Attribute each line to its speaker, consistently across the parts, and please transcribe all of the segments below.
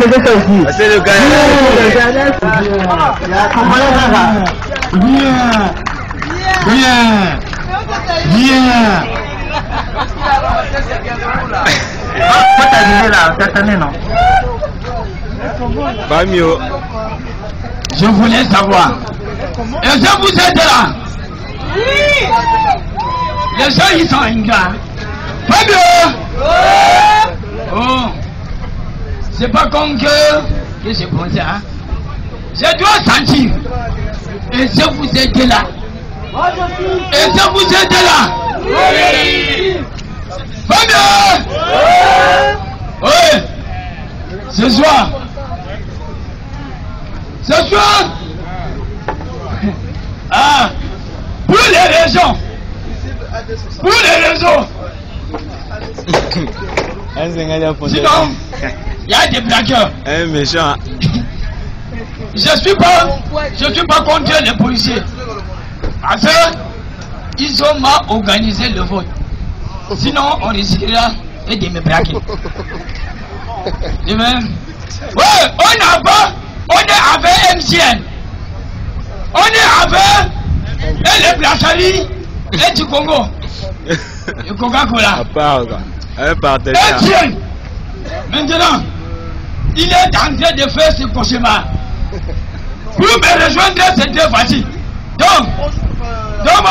Speaker 1: c'est ça aussi.
Speaker 2: C'est le gars.
Speaker 1: Bien. Bien. Bien. Faut t'arriver là, cette année, non
Speaker 2: Pas mieux.
Speaker 1: Je voulais savoir. Est-ce que vous êtes là Les gens, ils sont ingrats. Pas mieux Oh C'est pas comme que, que je pensais, hein. Je dois sentir. Et si vous êtes là. Et si vous êtes là. Oui mieux Oui. Ce soir. Ce soir. Ah. Pour les raisons. Pour les raisons. Sinon, il y a des blagueurs.
Speaker 2: Un méchant.
Speaker 1: Je suis pas, je suis pas contre les policiers. Parce que ils ont mal organisé le vote. Sinon, on risquera de me braquer. De même. Ouais, on a pas, on est avec MCN. On est avec et les Brasseries et du Congo. Le Coca-Cola.
Speaker 2: Quoi. Un partenaire.
Speaker 1: MTN. Maintenant, il est en train de faire ce cauchemar. Pour me rejoindre, c'est très facile. Donc, donc,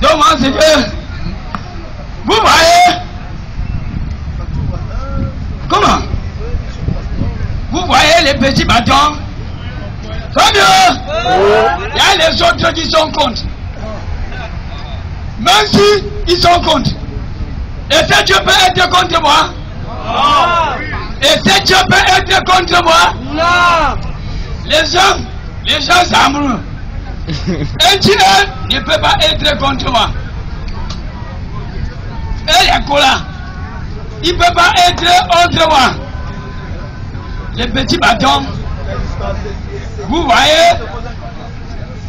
Speaker 1: donc, c'est que, vous voyez, comment? Vous voyez les petits bâtons? Mieux Il y a les autres qui sont contre. Même si ils sont contre. Et si Dieu peut être contre moi Et si Dieu peut être contre moi Les gens, les gens s'amoureux. Un Dieu ne peut pas être contre moi. Et colas, il ne peut pas être contre moi. Les petits bâtons, vous voyez,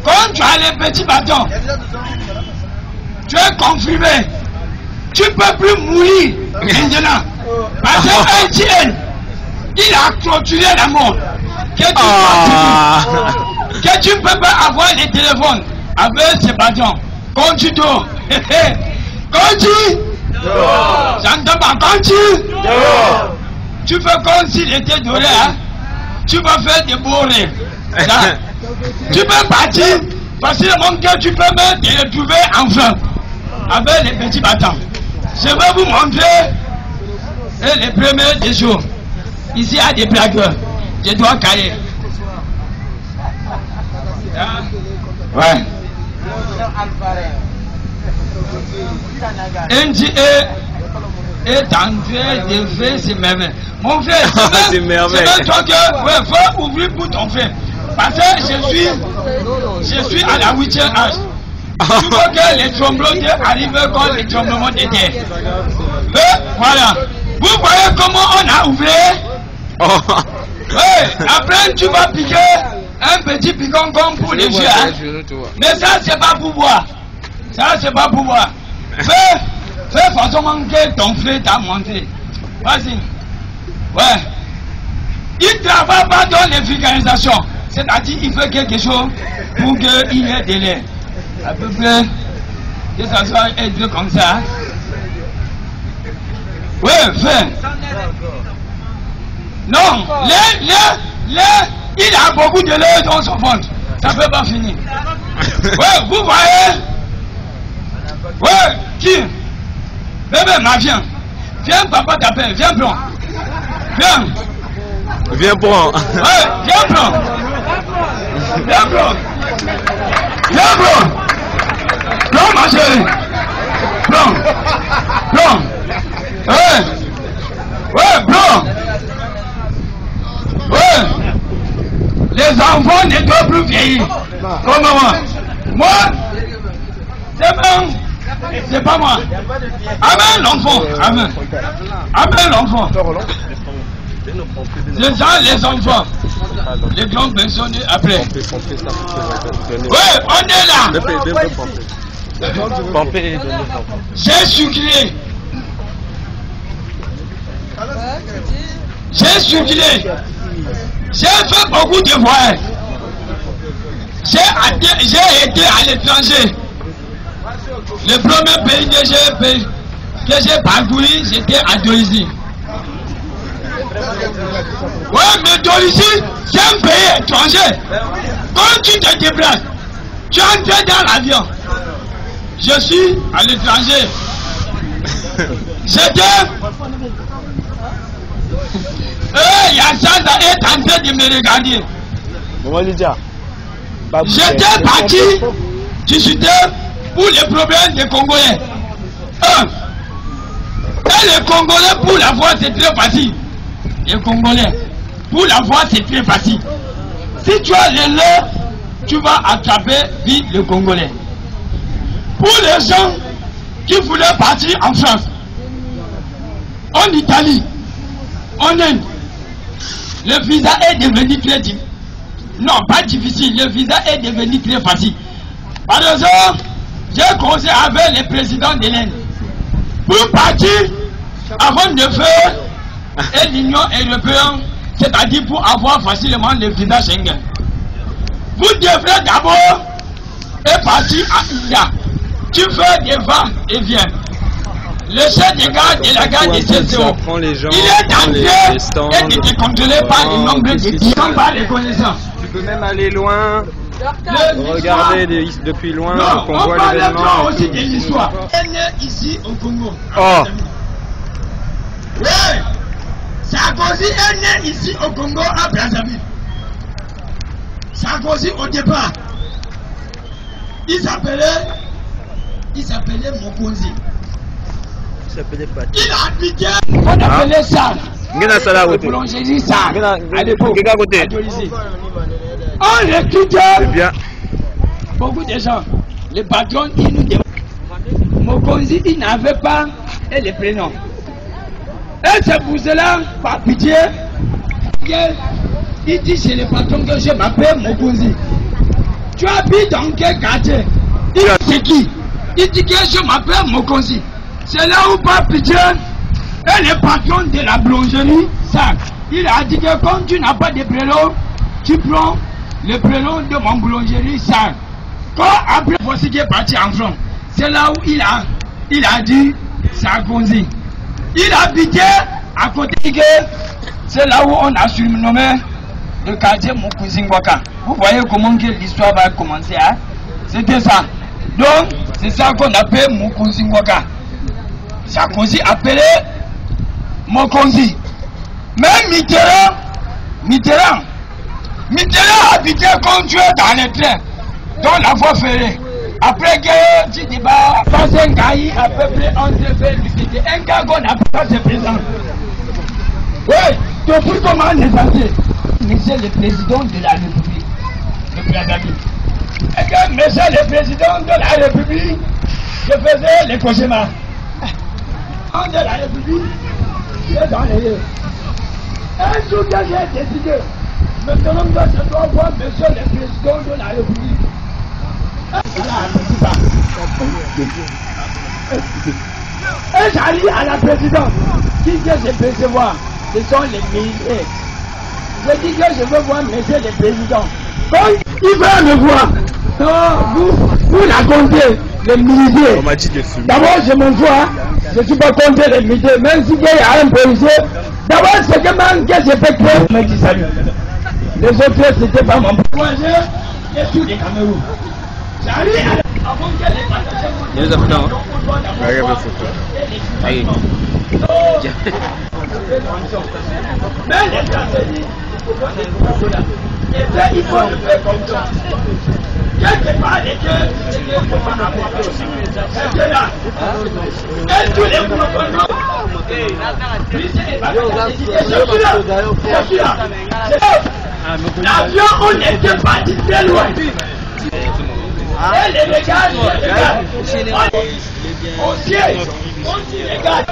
Speaker 1: quand tu as les petits bâtons, tu es confirmé. Tu ne peux plus mourir maintenant. Parce que Etienne, il a clôturé la mort. Que tu,
Speaker 2: Ah.
Speaker 1: que tu peux pas avoir les téléphones avec ces bâtons. Quand tu dors, quand tu, j'entends pas, quand tu, tu fais comme s'il était doré, hein. tu vas faire des. Ça, tu peux partir parce que mon cœur, tu peux même te retrouver enfin avec les petits bâtons. Je vais vous montrer et les premiers des jours. Ici, il y a des blagueurs. Je dois caler. Ah, Ouais. NGA est en train de faire ses merveilles. Mon frère, c'est même, toi que ouais, faut ouvrir pour ton frère. Parce que je suis, je suis à la huitième âge. Tu vois que les tremblements arrivent comme les tremblements de terre. Et voilà. Vous voyez comment on a ouvert
Speaker 2: Oh.
Speaker 1: Oui, après tu vas piquer un petit piquant comme pour les yeux. Hein? Mais ça, c'est pas pour boire. Ça, c'est pas pour boire. Fais, fais façon que ton frère t'a montré. Vas-y. Ouais. Il travaille pas dans les vulgarisations. C'est-à-dire, il fait quelque chose pour qu'il ait des l'air. À peu près, que ça soit un peu comme ça. Ouais, fais. Non, les, les, les, il a beaucoup de lait dans son ventre. Ça ne peut pas finir. Ouais, vous voyez Ouais, qui Bébé, ma viens. Viens, papa t'appelle. Viens, prends. Viens.
Speaker 2: Viens prendre.
Speaker 1: Ouais, viens, prends. Viens, prends. Viens, prends. Prends, ma chérie. Prends. Prends. Ouais. Prends. Ouais. Les enfants ne doivent plus vieillir. Comme moi. Moi, c'est bon. C'est pas moi. Amen l'enfant. Amen. Amen l'enfant. C'est ça les enfants. Les grands personnes après. Ouais, on est là. Sucré. J'ai circulé. J'ai fait beaucoup de voyages. J'ai été à l'étranger. Le premier pays que j'ai que j'ai parcouru, c'était à Dolisie. Oui, mais Dolisie, c'est un pays étranger. Quand tu te déplaces, tu entres dans l'avion. Je suis à l'étranger. C'était. Eh, Yassanda est en train de me regarder. J'étais parti discuter pour les problèmes des Congolais. Un. Et les Congolais, pour la voix, c'est très facile. Les Congolais, pour la voix, c'est très facile. Si tu as les leurs, tu vas attraper vite le Congolais. Pour les gens qui voulaient partir en France, en Italie, en Inde, le visa est devenu très difficile. Non, pas difficile. Le visa est devenu très facile. Par exemple, j'ai commencé avec le président de l'Inde. Pour partir, avant de faire l'Union européenne, c'est-à-dire pour avoir facilement le visa Schengen. Vous devrez d'abord partir à India. Tu fais des ventes et viens. Le chef de garde de la gare de
Speaker 2: Ça
Speaker 1: CCO, il est
Speaker 2: stands.
Speaker 1: et de te contrôler par le
Speaker 2: Oh,
Speaker 1: nombre de
Speaker 2: qu'est-ce qui se
Speaker 1: billets, par les connaissances.
Speaker 3: Tu peux même aller loin,
Speaker 1: Le-
Speaker 3: regarder des- depuis loin,
Speaker 1: Non,
Speaker 3: qu'on
Speaker 1: on
Speaker 3: voit l'événement.
Speaker 1: aussi. Elle est ici au Congo.
Speaker 3: Oh.
Speaker 1: Oui. Sarkozy est né ici au Congo à Brazzaville. Sarkozy au départ, il s'appelait, il s'appelait Mokonzi. Il habitait, on appelait ça, le
Speaker 3: kote.
Speaker 1: boulangerie ça, à l'époque. On recrutait
Speaker 3: bien.
Speaker 1: beaucoup de gens. Le patron, il nous demande. Mokonzi, il n'avait pas et le prénom. Et c'est pour cela, par pitié, il dit chez le patron que je m'appelle Mokonzi. Tu habites dans quel quartier? Il dit c'est qui? Il dit que je m'appelle Mokonzi. C'est là où par pitié, et le patron de la boulangerie, ça, il a dit que quand tu n'as pas de prénom, tu prends le prénom de mon boulangerie, ça. Quand après voici qui est parti en France, c'est là où il a, il a dit Sarkozy. Il habitait à côté que c'est là où on a surnommé le quartier Mukuzingwaka. Vous voyez comment l'histoire va commencer, hein? C'était ça. Donc, c'est ça qu'on appelle Mukuzingwaka. Sarkozy appelé Mokonzi. Même Mitterrand, Mitterrand, Mitterrand habitait comme es dans le train, dans la voie ferrée. Après que tu débats, passé un cahier à peu près entre fait un gars n'a pas de présent. Oui, depuis comment on est passé Monsieur le président de la République, le Brazzaville. Et que monsieur le président de la République, je faisais les cauchemars. En de la République, il est dans les yeux. Un jour que j'ai décidé, maintenant que je dois voir monsieur le président de la République. Voilà, je dis pas. Et j'arrive à la présidence. Qui que je peux voir Ce sont les militaires. Je dis que je veux voir monsieur le président. Quand il va me voir, non, vous, vous la comptez, les militaires.
Speaker 2: On m'a dit de fumer.
Speaker 1: D'abord, je m'en vois, je suis pas contre les militaires, même s'il y a un policier. D'abord, c'est que même que je peux créer, me dit salut. Les autres, c'était pas mon projet, et tous les Cameroun. À avant que les
Speaker 3: Il y a des Africains.
Speaker 2: Regarde photo.
Speaker 3: Allez.
Speaker 1: Mais les et ça, il faut le faire comme ça. Quelque part, les deux, les deux, il faut pas avoir peur. C'est là. Et tous les protocoles. Lui, c'est les bagages. Et je suis là. Je suis là. C'est- L'avion, on dit regarde.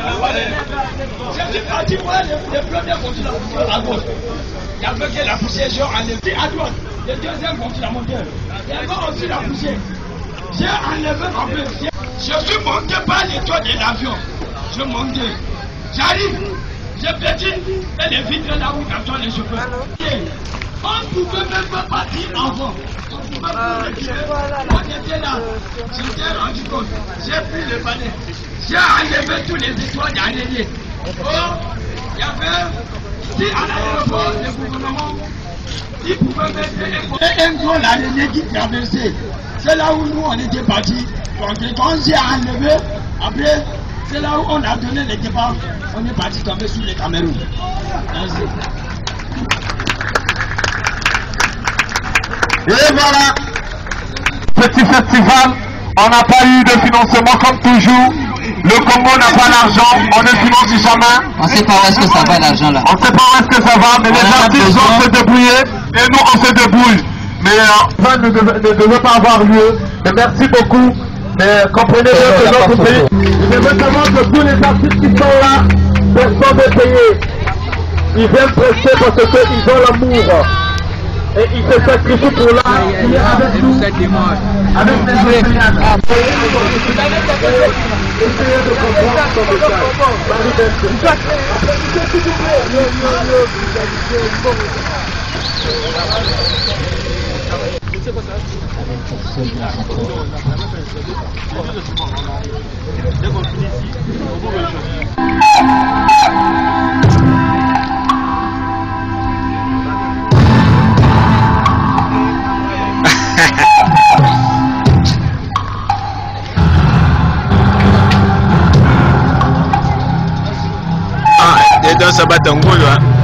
Speaker 1: Je suis parti voir le, premier continent à gauche. Il y avait que la poussière, j'ai enlevé à droite. Le deuxième continent monté. Il y avait aussi la poussière. J'ai enlevé ma peu. Je suis monté par les toits de l'avion. Je montais. J'arrive. J'ai petit et les vitres là où t'attends les chauffeurs. On pouvait même pas partir avant. On pouvait pas retirer. On était là. J'étais rendu compte. J'ai pris le balai. J'ai enlevé tous les étoiles d'araignée. Oh, il y avait, si à l'aéroport, le gouvernement, il pouvait mettre un- un gros l'araignée qui traversait. C'est là où nous on était partis. Donc quand j'ai enlevé, après, c'est là où on a donné le départ. On est parti tomber sur les Cameroun. Merci.
Speaker 4: Et voilà, petit festival, on n'a pas eu de financement comme toujours. Le Congo n'a pas l'argent, on ne finance jamais.
Speaker 5: On sait pas où est-ce que ça va l'argent là.
Speaker 4: On ne sait pas où est-ce que ça va, mais
Speaker 5: On
Speaker 4: les artistes vont se débrouiller et nous on se débrouille. Mais euh, ça ne devait, ne pas avoir lieu. Mais merci beaucoup. Mais comprenez bien que notre pays, je veux que tous les artistes qui sont là, personne n'est payé. Ils viennent prester parce qu'ils ont l'amour. Et ils se sacrifient pour l'art. Il est avec nous. Avec les Européens. Essayez de comprendre son message.
Speaker 3: Ah,
Speaker 2: e don sabata ngolo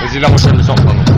Speaker 2: Vas-y, la prochaine leçon, pardon.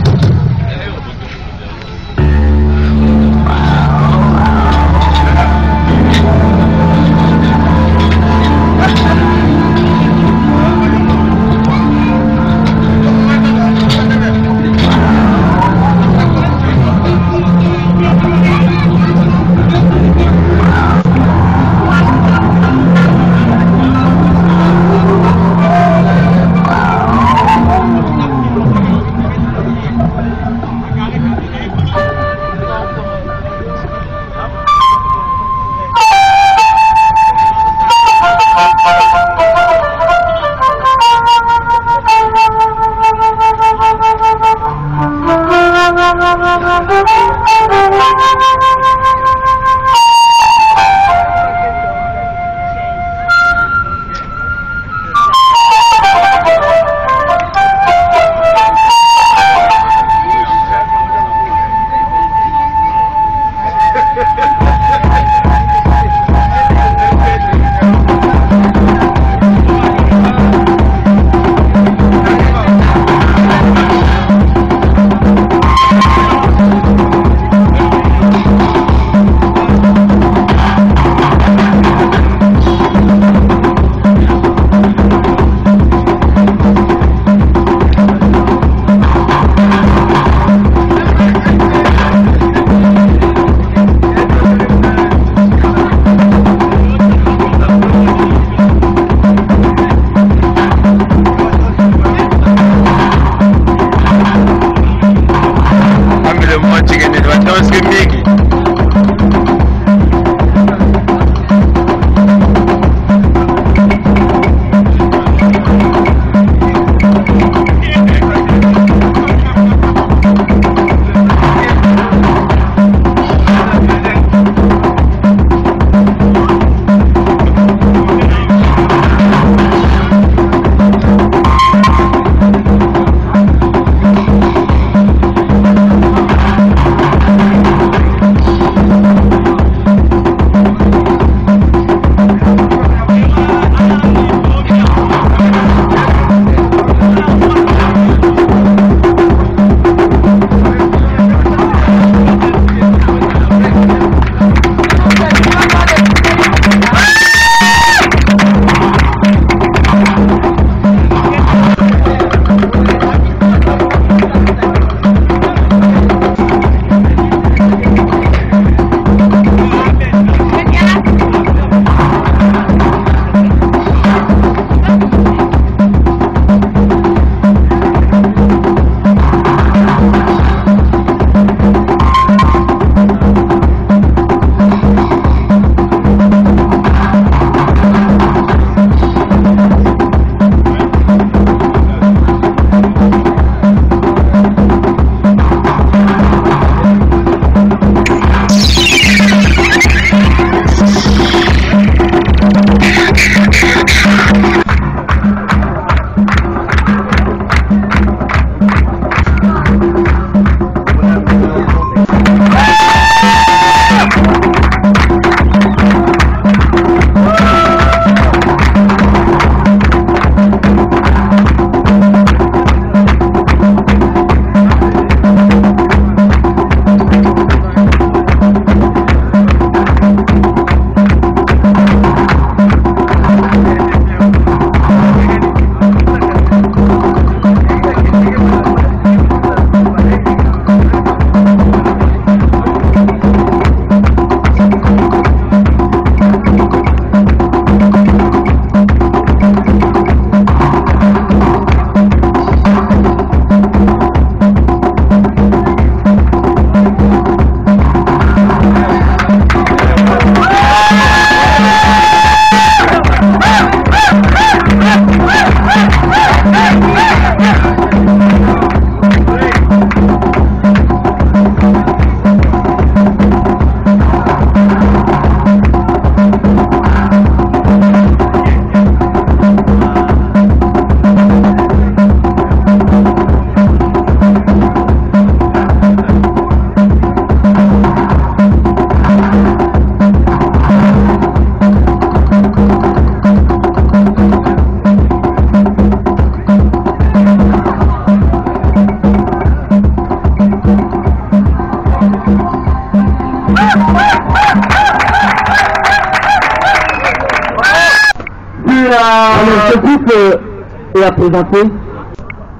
Speaker 4: Et à présenter,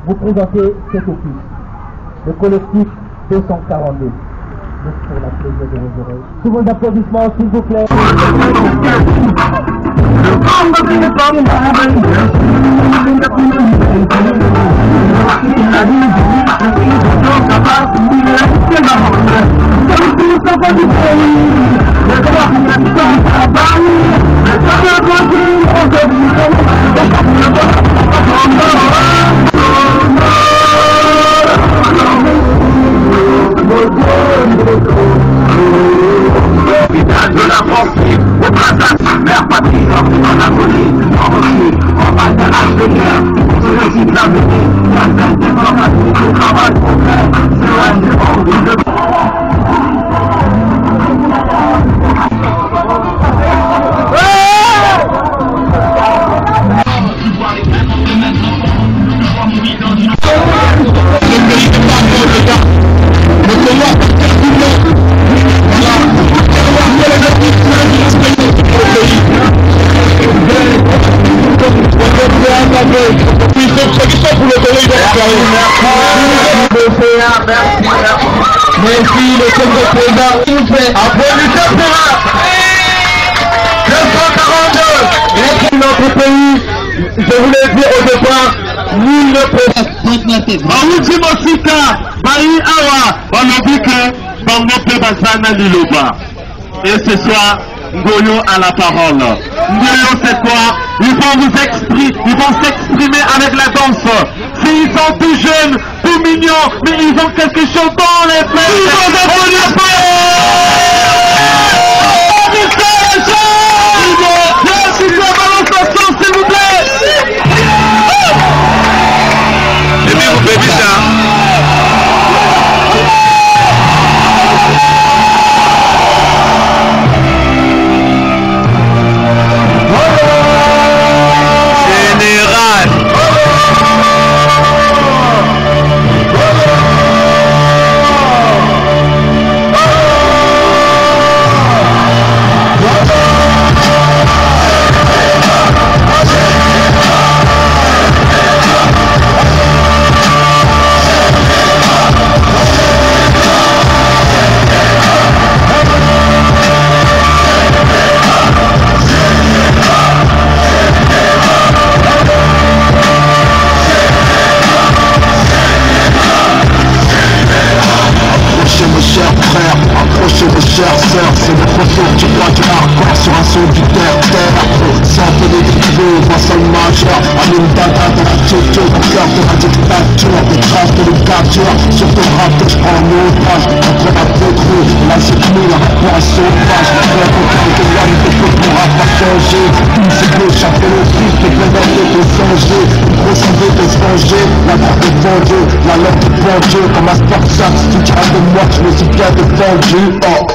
Speaker 4: vous présentez cet opus, le collectif 242. Merci pour la plaisir de vos oreilles. Tous vos applaudissements, s'il vous plaît.
Speaker 6: Visage de
Speaker 4: président, s'il vous plaît. Applaudissez pour eux. 242. notre pays, je voulais dire au départ, nul ne peut
Speaker 6: bauti mosika bai awa. Balobi ke bango mpe baza na liloba. Et ce soir ngoyo à la parole. Ngoyo c'est quoi? Ils vont vous exprimer ils vont s'exprimer avec la danse. S'ils sont tout jeunes tout mignons mais ils ont quelque chose dans les fesses s'il C'est le retour du roi du hardcore sur un son du terre-terre. Santé des tribus, vassal majeur Allume dada de la jojo, au cœur de la dictature Des traces de l'éducature, sur ton rap que je prends en otage. Entre la pétrole, la sécurité, le rapport est sauvage Le copain que l'homme te peut pour rap pas changer Tout c'est chaque le fils, de Une envie de se venger, la est vendue La langue est vendue, comme un sport sax Tu diras de moi, je me suis bien défendu Oh,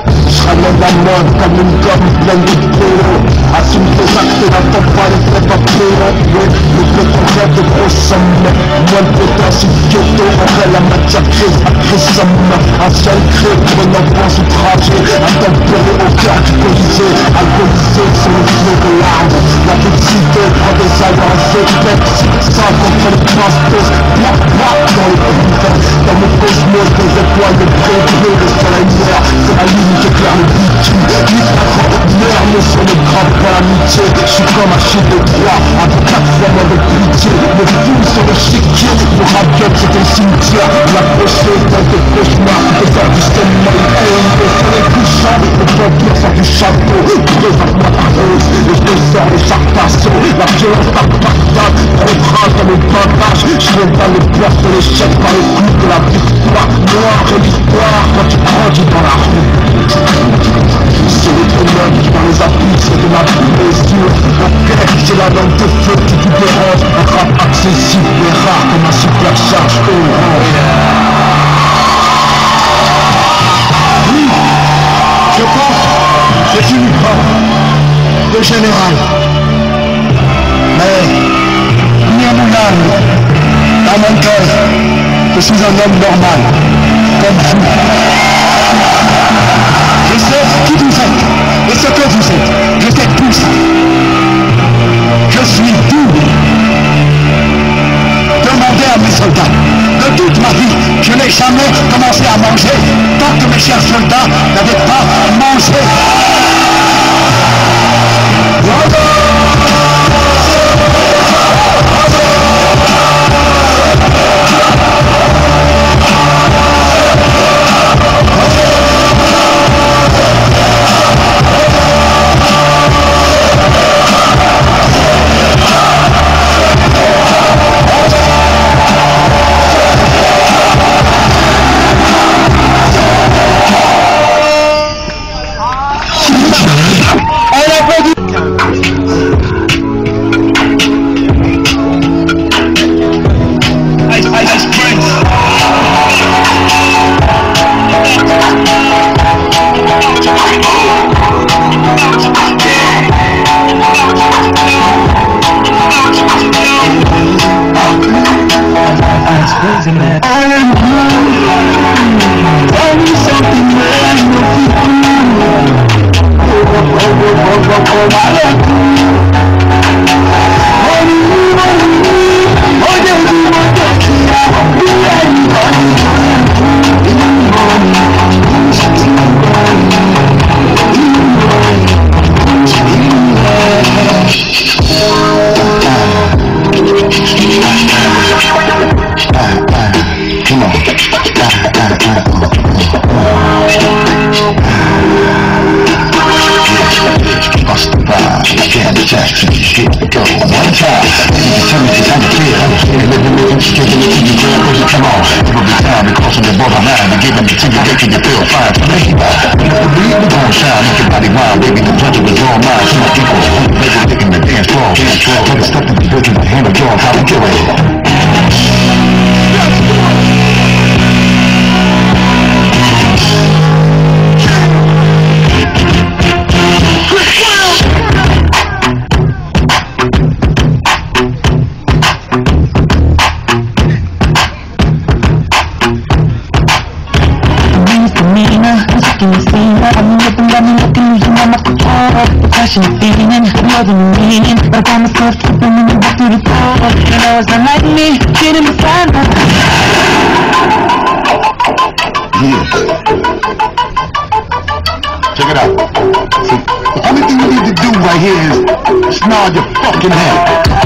Speaker 6: je ramène la mode comme une gomme pleine de pléo Assume tes actes et n'attends pas les faits pas pléo Le pétron rêve de gros sommets. Moins de potentiel ghetto, en vrai la matière grise Agressum, un seul cré pour un enfant sous trajet. Intempéré au cœur du colisée. Alcoolisé sur le flot de larmes La chien de droit, avec quatre fois moins de pitié. Le fou sur le chiquier, le rabiot c'est un cimetière. La pochée dans tes cauchemars, peux faire du sommeil. Et le soleil couchant, le vampire sort du château Présente-moi ta rose, et je te sors les chartes d'assaut La violence par partage, grave dans le bandage Je vais pas le peur de l'échec par le coup de la victoire. Noire et l'histoire, quand tu grandis dans la rue. C'est les ténèbres qui dans les abysses de ma blessure Ok, j'ai la langue de feu qui vous dérange. Un rap accessible et rare comme un supercharge orange. Oui, je pense que c'est une forme de général. Mais, ni à mon âme, dans mon cœur, je suis un homme normal,
Speaker 7: jamais commencé à manger tant que mes chers soldats n'avaient pas mangé. till you. get to your feel fine police You can believe we're gonna shine, make your body wild Baby, the pleasure is all mine, so my equals Never taking the dance floor, dance floor Tell the stuff that the virgin the handle, y'all how we kill it
Speaker 8: The of feeling more than meaning But I myself walk through the not like me Getting beside me
Speaker 7: Check it out. See, the only thing you need to do right here is snarl your fucking head.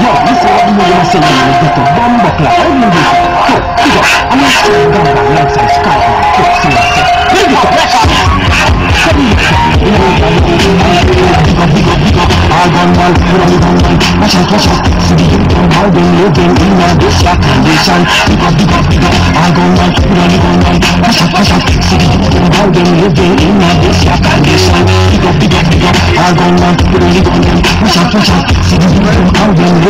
Speaker 8: Yo, you. you big up I'm not I'm what I go Come here You know what I mean Big up, big up, big up All gun man, put on the out, out in Big up, big up, big up on the gun out, out in Big up, big up, big up out, out See the youth and how them living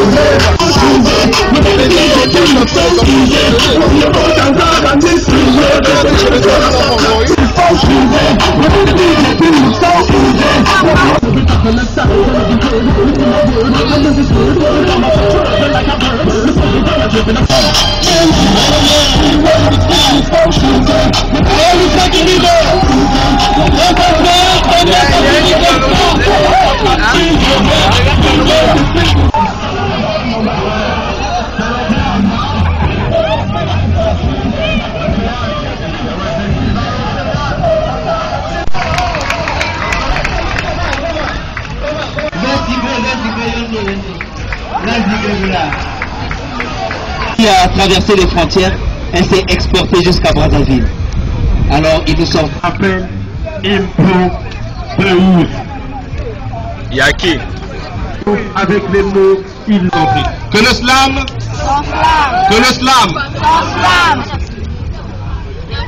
Speaker 8: All
Speaker 5: Qui a traversé les frontières et s'est exporté jusqu'à Brazzaville. Alors il nous sort
Speaker 9: appelle impôt de
Speaker 3: Yaki.
Speaker 9: avec les mots identiques.
Speaker 3: Que le slam, que le slam?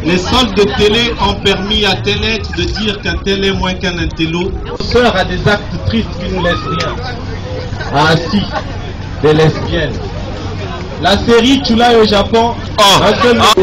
Speaker 9: Les soldes de télé ont permis à tel être de dire qu'un tel est moins qu'un intello. Sœur a des actes tristes qui nous laissent rien. Ainsi, des lesbiennes. La série Chula au Japon.
Speaker 3: Oh.
Speaker 9: un seul
Speaker 3: Ah.